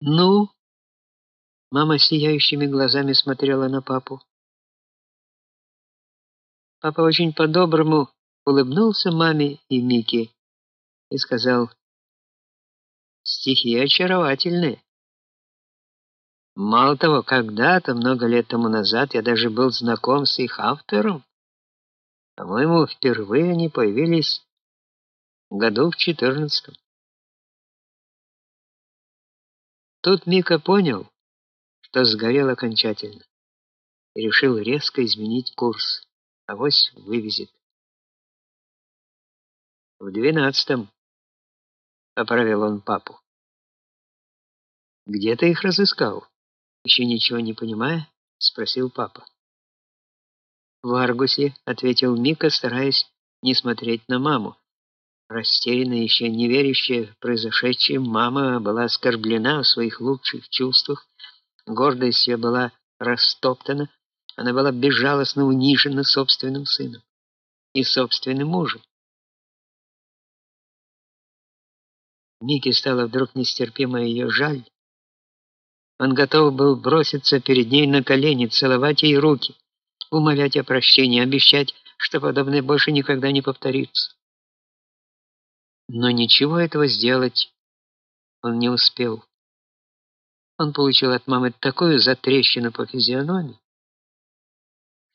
Ну, мама сияющими глазами смотрела на папу. Папа очень по-доброму улыбнулся маме и Мике и сказал: "Стихи очаровательные. Мало того, когда-то много лет тому назад я даже был знаком с их автором. По-моему, впервые они появились году в четырнадцатом. Тут Мика понял, что сгорел окончательно, и решил резко изменить курс. Авось вывезет. В двенадцатом поправил он папу. Где ты их разыскал? Еще ничего не понимая, спросил папа. В Аргусе, ответил Мика, стараясь не смотреть на маму. Растерянная, еще не верящая в произошедшее, мама была оскорблена в своих лучших чувствах, гордость ее была растоптана, она была безжалостно унижена собственным сыном и собственным мужем. Мике стало вдруг нестерпимо ее жаль. Он готов был броситься перед ней на колени, целовать ей руки, умолять о прощении, обещать, что подобное больше никогда не повторится. Но ничего этого сделать он не успел. Он получил от мамы такую затрещину по физиономии,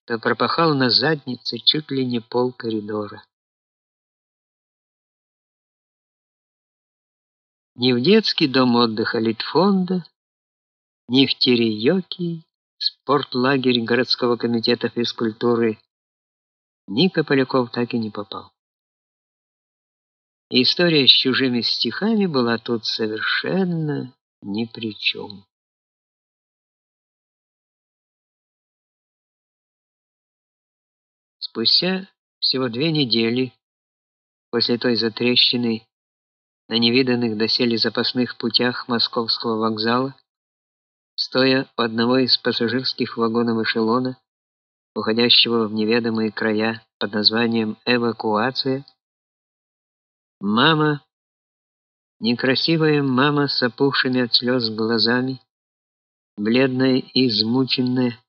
что пропахал на заднице чуть ли не пол коридора. Ни в детский дом отдыха Литфонда, ни в Тереёки, спортлагерь городского комитета физкультуры, Ника Поляков так и не попал. И история с чужими стихами была тут совершенно ни при чем. Спустя всего две недели после той затрещины на невиданных доселе запасных путях московского вокзала, стоя у одного из пассажирских вагонов эшелона, уходящего в неведомые края под названием эвакуация, мама, некрасивая мама с опухшими от слез глазами, бледная и измученная,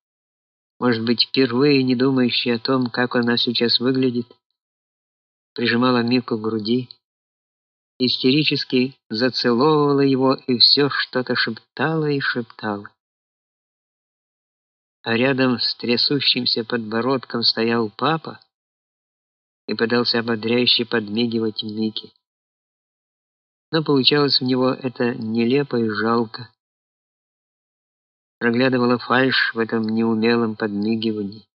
может быть, впервые не думающая о том, как она сейчас выглядит, прижимала Мику к груди, истерически зацеловывала его и все что-то шептала и шептала. А рядом с трясущимся подбородком стоял папа и пытался ободряюще подмигивать Мике. Но получалось у него это нелепо и жалко проглядывала фальшь в этом неумелом подмигивании.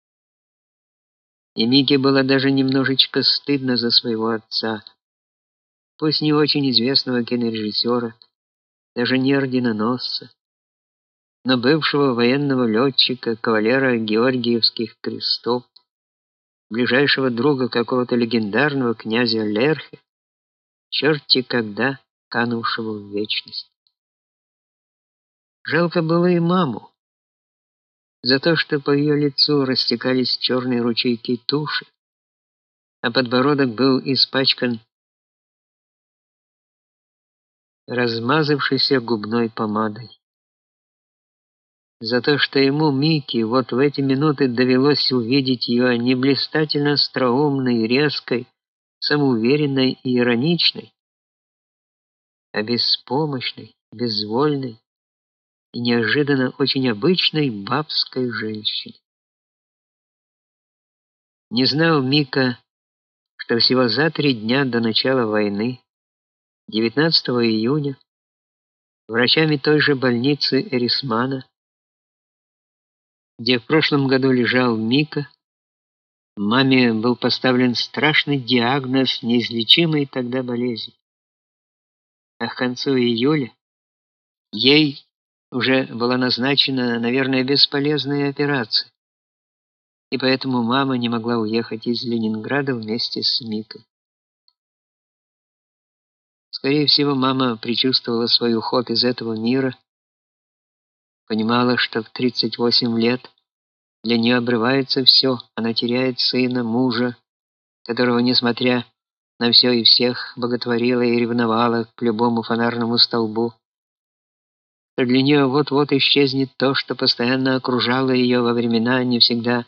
И Мике было даже немножечко стыдно за своего отца, пусть не очень известного кинорежиссера, даже не орденоносца, но бывшего военного летчика, кавалера Георгиевских крестов, ближайшего друга какого-то легендарного князя Лерхе, черти когда канувшего в вечность. Жалко было и маму. За то, что по ее лицу растекались черные ручейки туши, а подбородок был испачкан размазавшейся губной помадой. За то, что ему, Микки, вот в эти минуты довелось увидеть ее не блистательно остроумной, резкой, самоуверенной и ироничной, а беспомощной, безвольной, и неожиданно очень обычной бабской женщине. Не знал Мика, что всего за три дня до начала войны, 19 июня, врачами той же больницы Эрисмана, где в прошлом году лежал Мика, маме был поставлен страшный диагноз неизлечимой тогда болезни. А к концу июля ей уже была назначена, наверное, бесполезная операция. И поэтому мама не могла уехать из Ленинграда вместе с Микой. Скорее всего, мама предчувствовала свой уход из этого мира, понимала, что в 38 лет для нее обрывается все, она теряет сына, мужа, которого, несмотря на все и всех, боготворила и ревновала к любому фонарному столбу. Для нее вот-вот исчезнет то, что постоянно окружало ее во времена не всегда